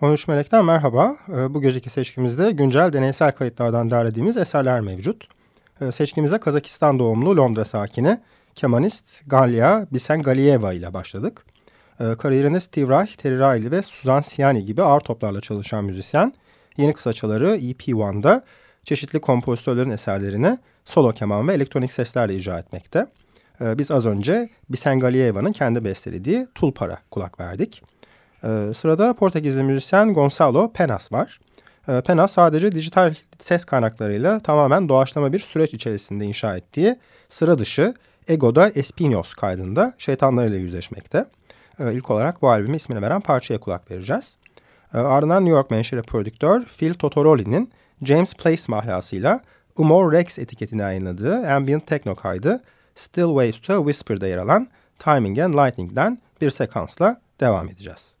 13 Melek'ten merhaba. Ee, bu geceki seçkimizde güncel deneysel kayıtlardan derlediğimiz eserler mevcut. Ee, seçkimize Kazakistan doğumlu Londra sakini kemanist Galia Bisengalieva ile başladık. Ee, kariyerinde Steve Reich, Terry Riley ve Suzan Siani gibi ağır toplarla çalışan müzisyen, yeni kısaçaları EP1'da çeşitli kompozitörlerin eserlerini solo keman ve elektronik seslerle icra etmekte. Biz az önce Bisengalieva'nın kendi bestelediği Tulpar'a kulak verdik. Ee, sırada Portekizli müzisyen Gonçalo Penas var. Ee, Penas sadece dijital ses kaynaklarıyla tamamen doğaçlama bir süreç içerisinde inşa ettiği sıra dışı Ego'da Espinos kaydında şeytanlarıyla yüzleşmekte. Ee, ilk olarak bu albümü ismini veren parçaya kulak vereceğiz. Ee, ardından New York menşeli prodüktör Phil Totoroli'nin James Place mahlasıyla Umor Rex etiketini yayınladığı ambient techno kaydı Still Ways to Whisper'da yer alan Timing and Lightning'den bir sekansla devam edeceğiz.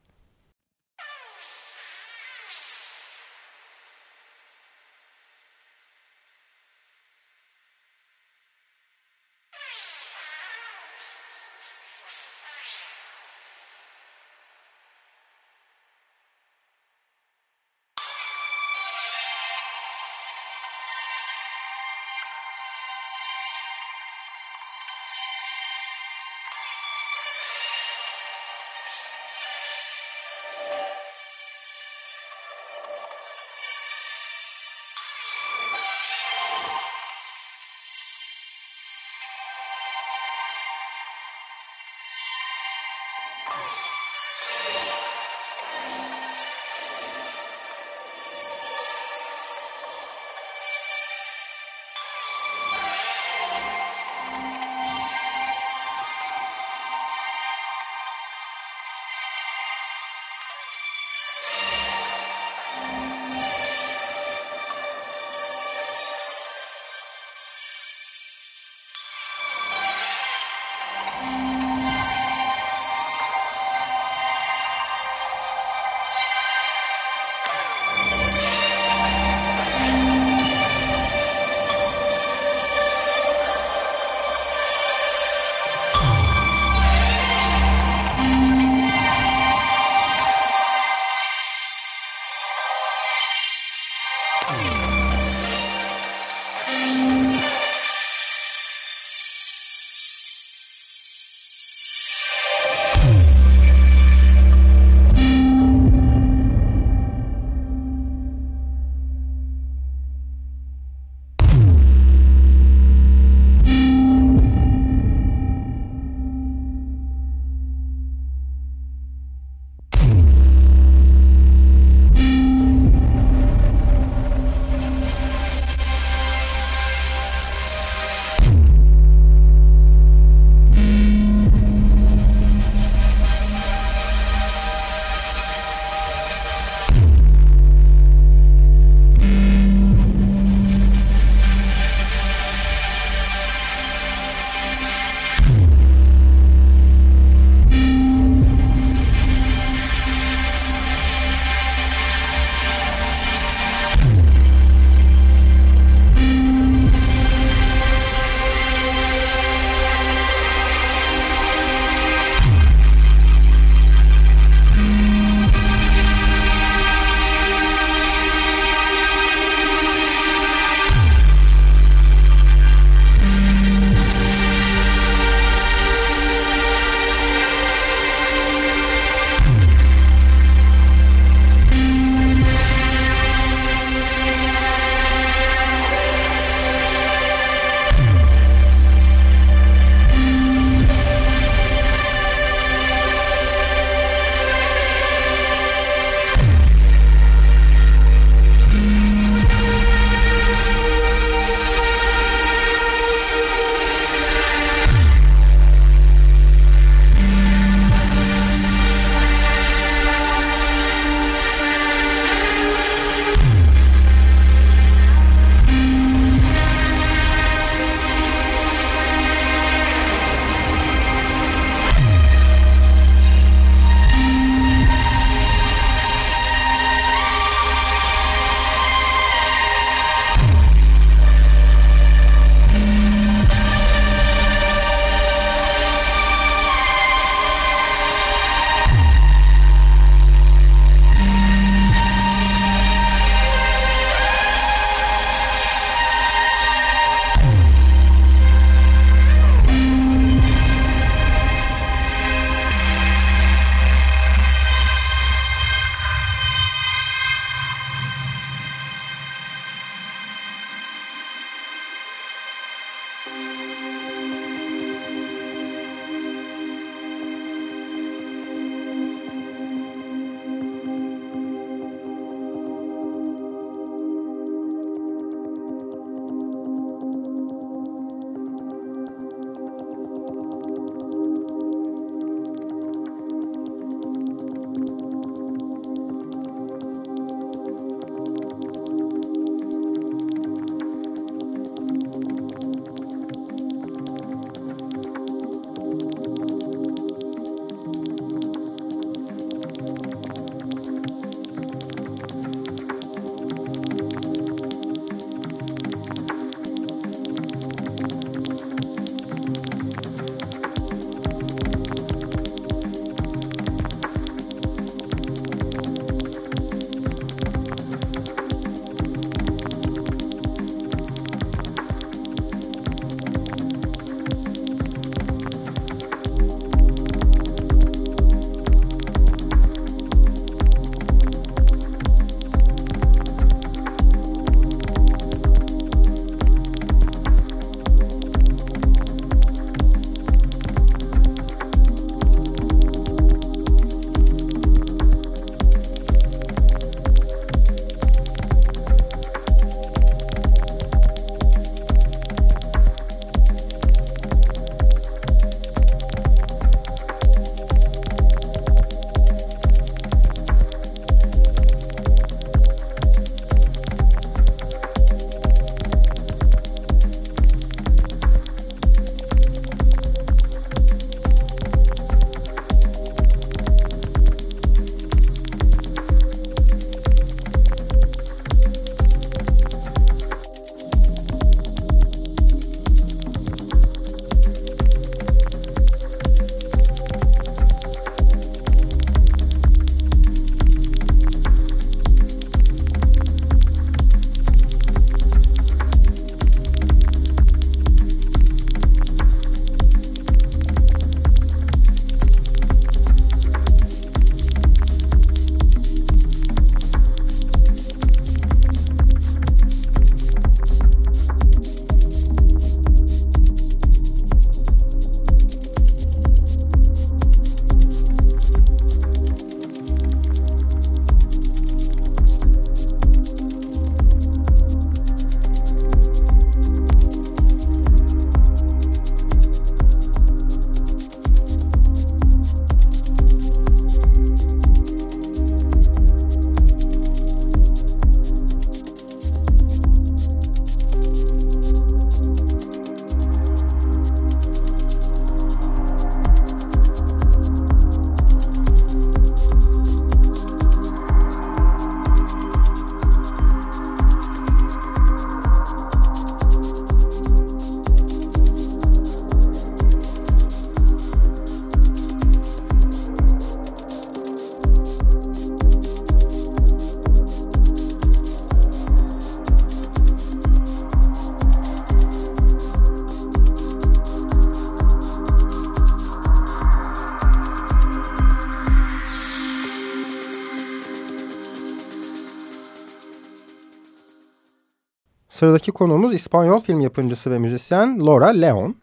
Sıradaki konuğumuz İspanyol film yapımcısı ve müzisyen Laura Leon.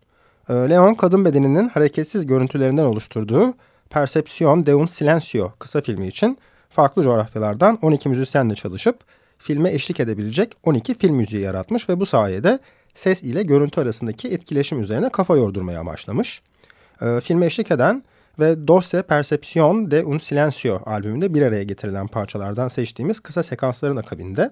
Ee, Leon kadın bedeninin hareketsiz görüntülerinden oluşturduğu Percepción de un Silencio kısa filmi için farklı coğrafyalardan 12 müzisyenle çalışıp filme eşlik edebilecek 12 film müziği yaratmış ve bu sayede ses ile görüntü arasındaki etkileşim üzerine kafa yordurmaya amaçlamış. E, filme eşlik eden ve Doce Percepción de un Silencio albümünde bir araya getirilen parçalardan seçtiğimiz kısa sekansların akabinde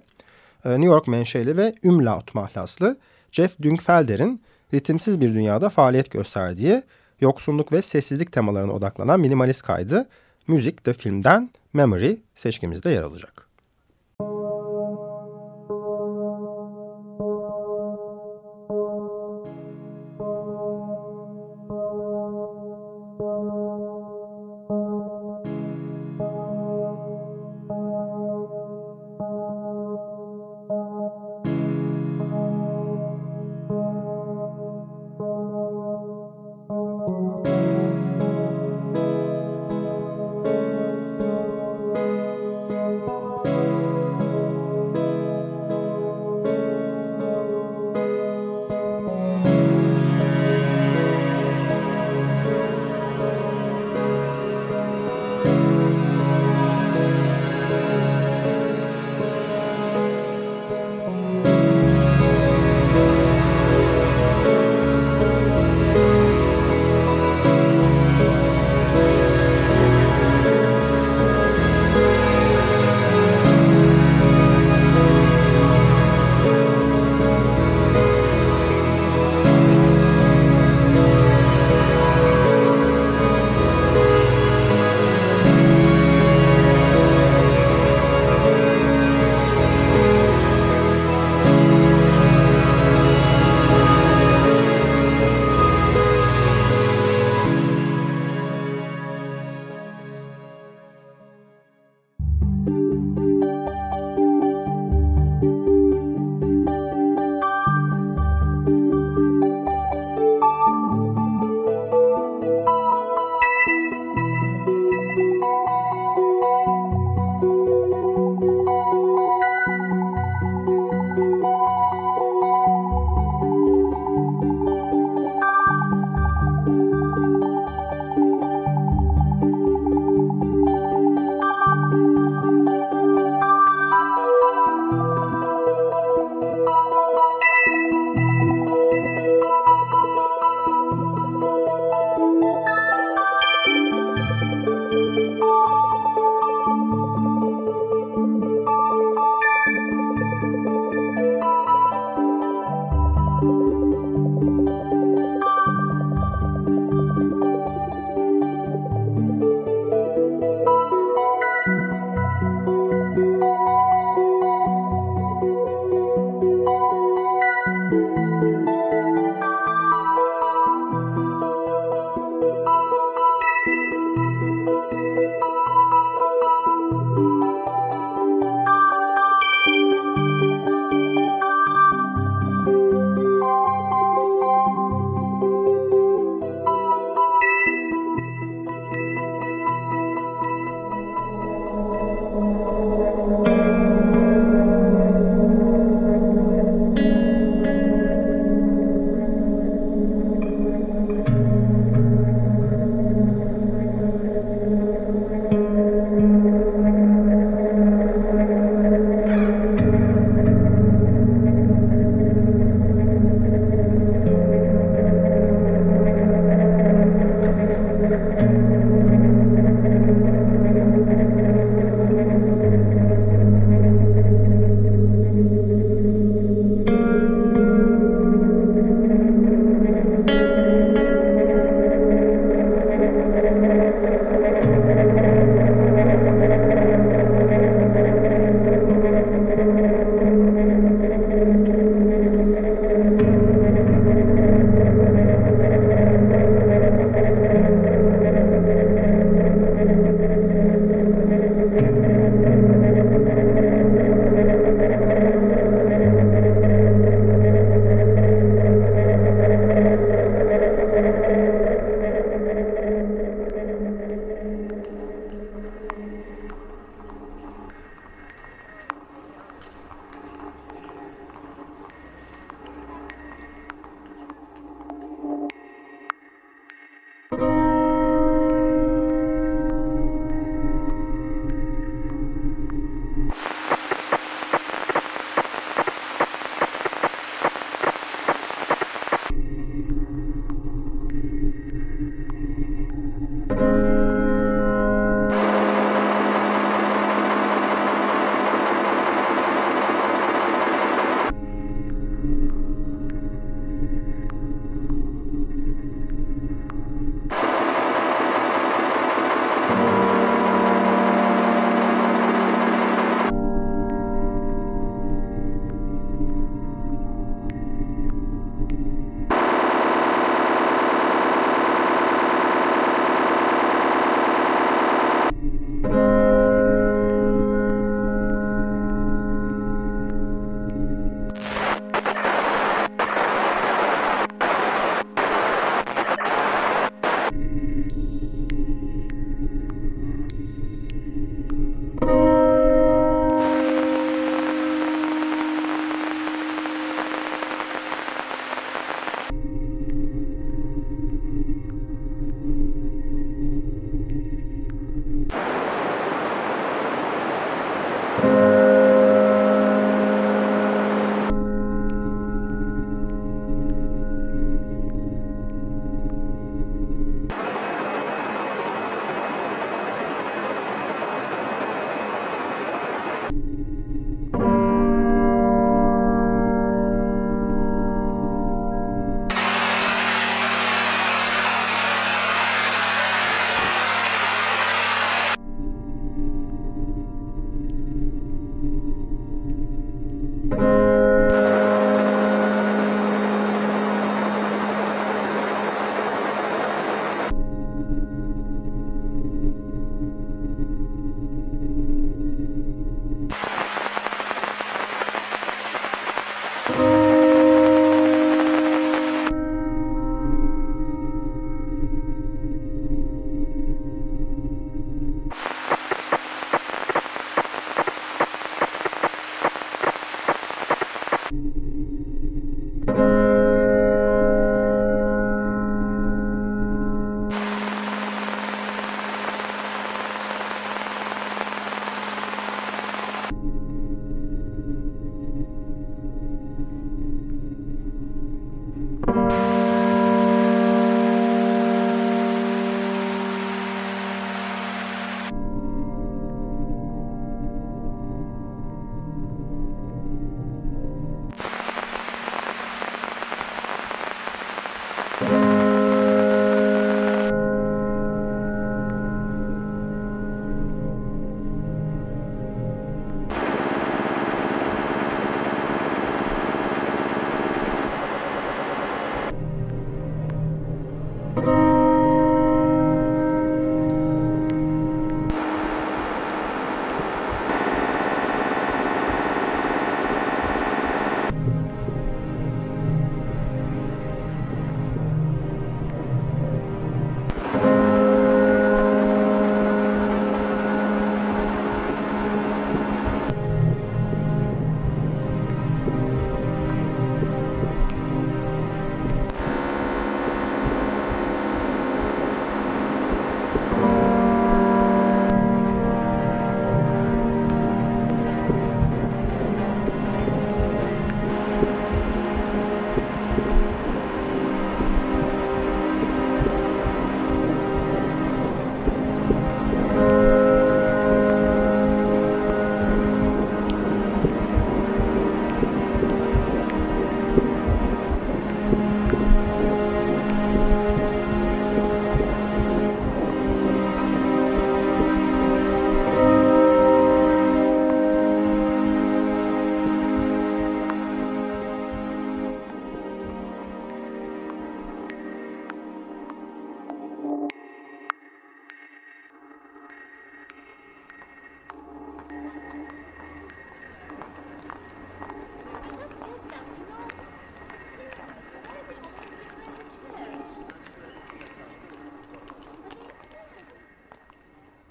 New York menşeli ve umlaut mahlaslı Jeff Dünkfelder'in ritimsiz bir dünyada faaliyet gösterdiği yoksunluk ve sessizlik temalarına odaklanan minimalist kaydı Müzik de filmden Memory seçkimizde yer alacak.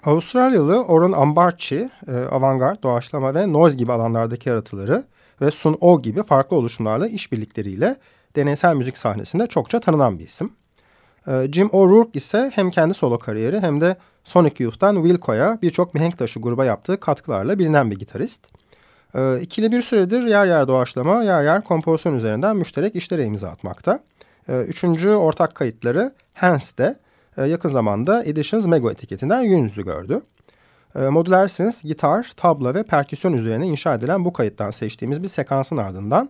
Avustralyalı Orun Ambarchi, e, avantgard, doğaçlama ve noise gibi alanlardaki yaratıları ve Sun O gibi farklı oluşumlarla işbirlikleriyle deneysel müzik sahnesinde çokça tanınan bir isim. E, Jim O'Rourke ise hem kendi solo kariyeri hem de Sonic Youth'tan Wilco'ya birçok mihenk taşı gruba yaptığı katkılarla bilinen bir gitarist. E, ikili bir süredir yer yer doğaçlama, yer yer kompozisyon üzerinden müşterek işlere imza atmakta. E, üçüncü ortak kayıtları Hans'te e, yakın zamanda Editions Mego etiketinden gün yüzü gördü. E, modüler synth, gitar, tabla ve perküsyon üzerine inşa edilen bu kayıttan seçtiğimiz bir sekansın ardından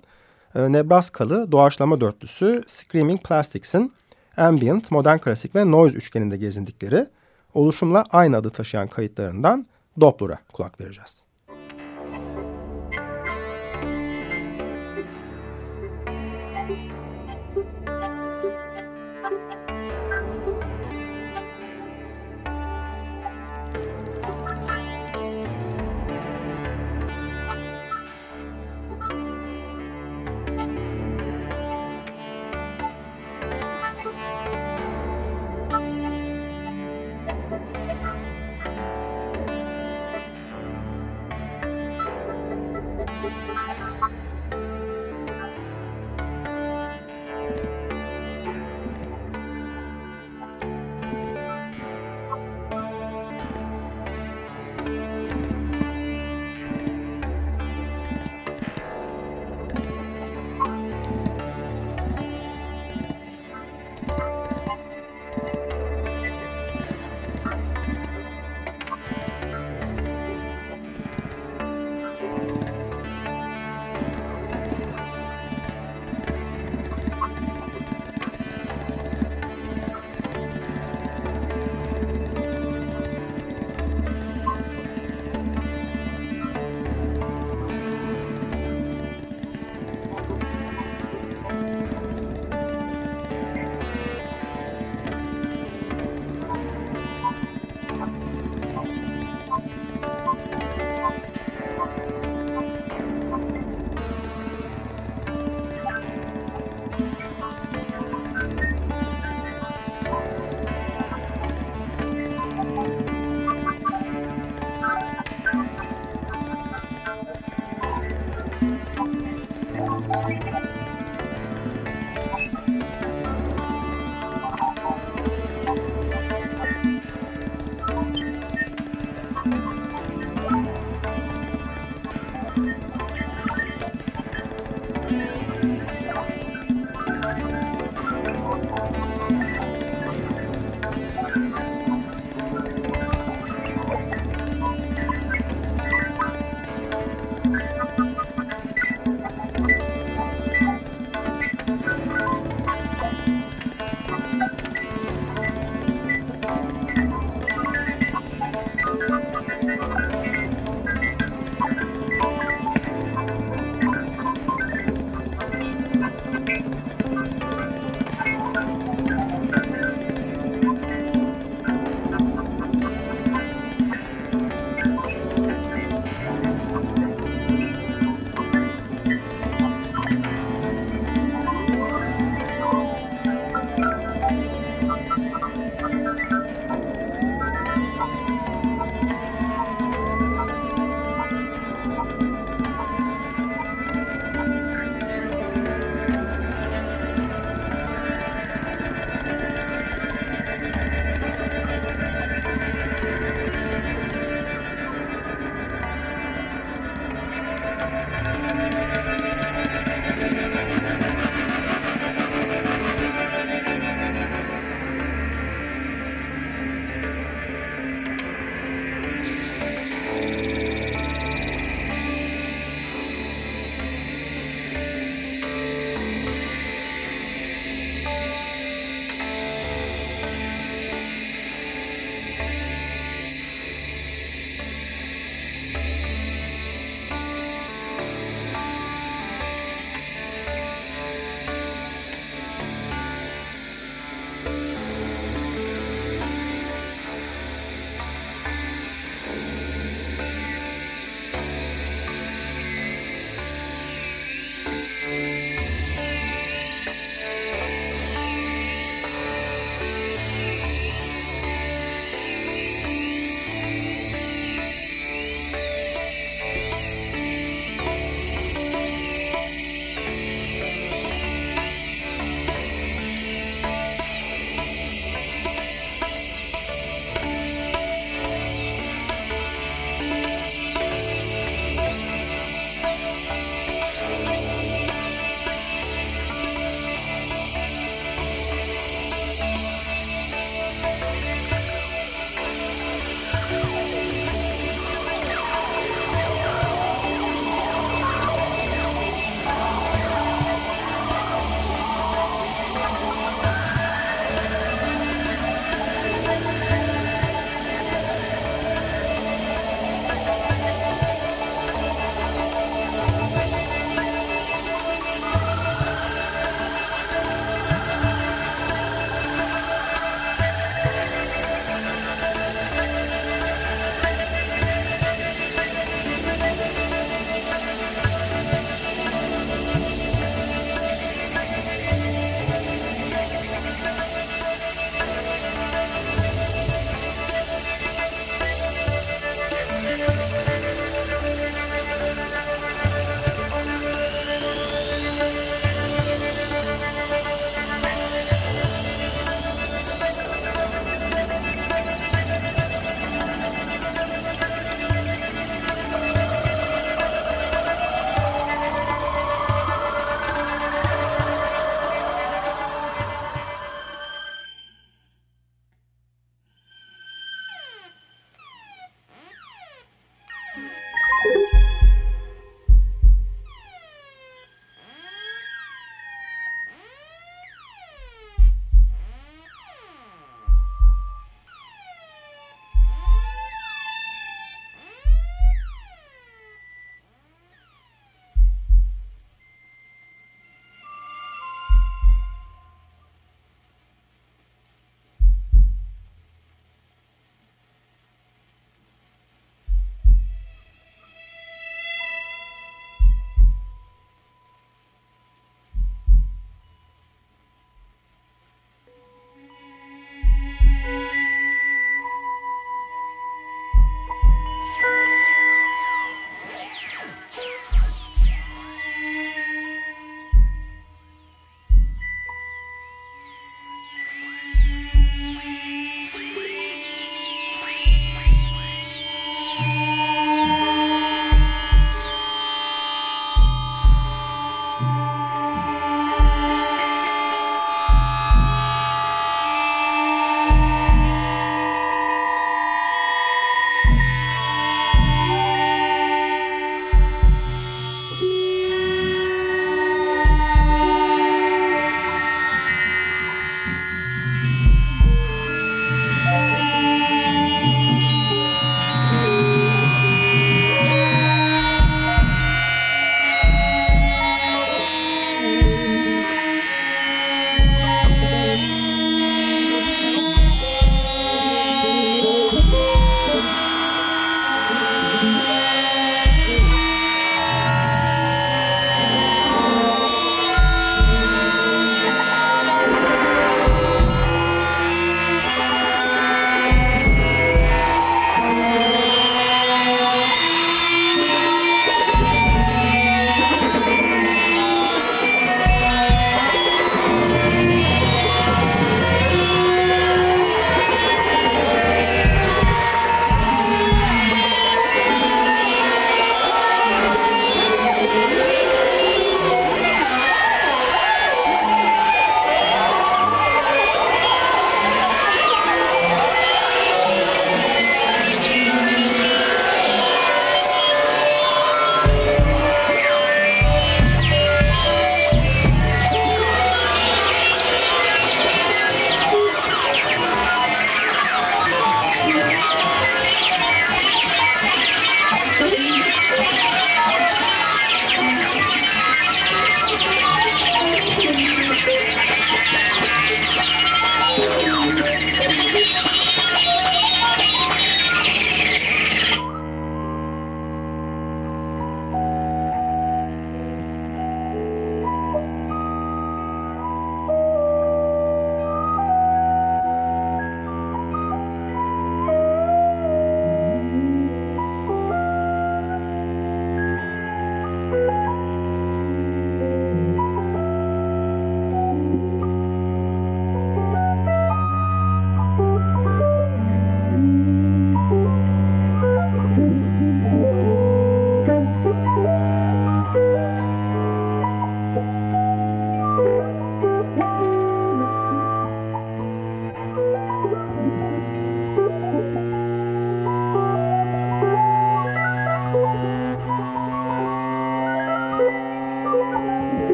e, Nebraskalı doğaçlama dörtlüsü Screaming Plastics'in ambient, modern klasik ve noise üçgeninde gezindikleri oluşumla aynı adı taşıyan kayıtlarından Doppler'a kulak vereceğiz.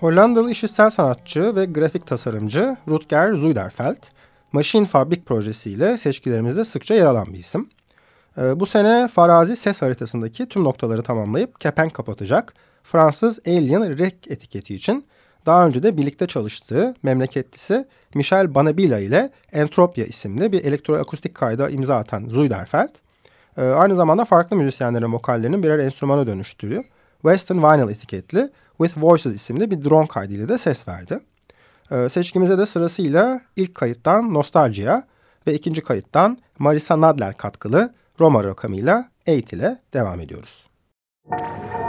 Hollandalı işitsel sanatçı ve grafik tasarımcı Rutger Zuiderfeld, Machine Fabrik projesiyle seçkilerimizde sıkça yer alan bir isim. Ee, bu sene Farazi ses haritasındaki tüm noktaları tamamlayıp kepenk kapatacak Fransız Alien Rec etiketi için daha önce de birlikte çalıştığı memleketlisi Michel Banabila ile Entropia isimli bir elektroakustik kayda imza atan Zuiderfeld, e, aynı zamanda farklı müzisyenlerin vokallerinin birer enstrümana dönüştüğü Western Vinyl etiketli With Voices isimli bir drone kaydıyla da ses verdi. E, seçkimize de sırasıyla ilk kayıttan Nostalgia ve ikinci kayıttan Marisa Nadler katkılı Roma rakamıyla 8 ile devam ediyoruz. Müzik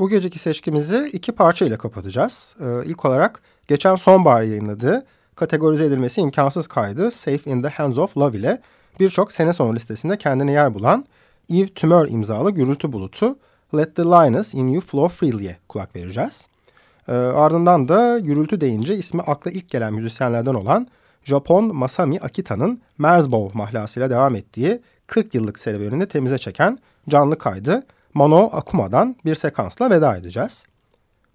Bu geceki seçkimizi iki parça ile kapatacağız. Ee, ilk olarak geçen sonbahar yayınladığı kategorize edilmesi imkansız kaydı Safe in the Hands of Love ile birçok sene sonu listesinde kendine yer bulan Eve Tümör imzalı gürültü bulutu Let the Lioness in You Flow Freely'e kulak vereceğiz. E, ardından da gürültü deyince ismi akla ilk gelen müzisyenlerden olan Japon Masami Akita'nın Merzbow mahlasıyla devam ettiği 40 yıllık serüvenini temize çeken canlı kaydı Mano Akuma'dan bir sekansla veda edeceğiz.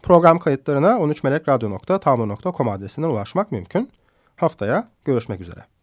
Program kayıtlarına 13melekradyo.tumblr.com adresinden ulaşmak mümkün. Haftaya görüşmek üzere.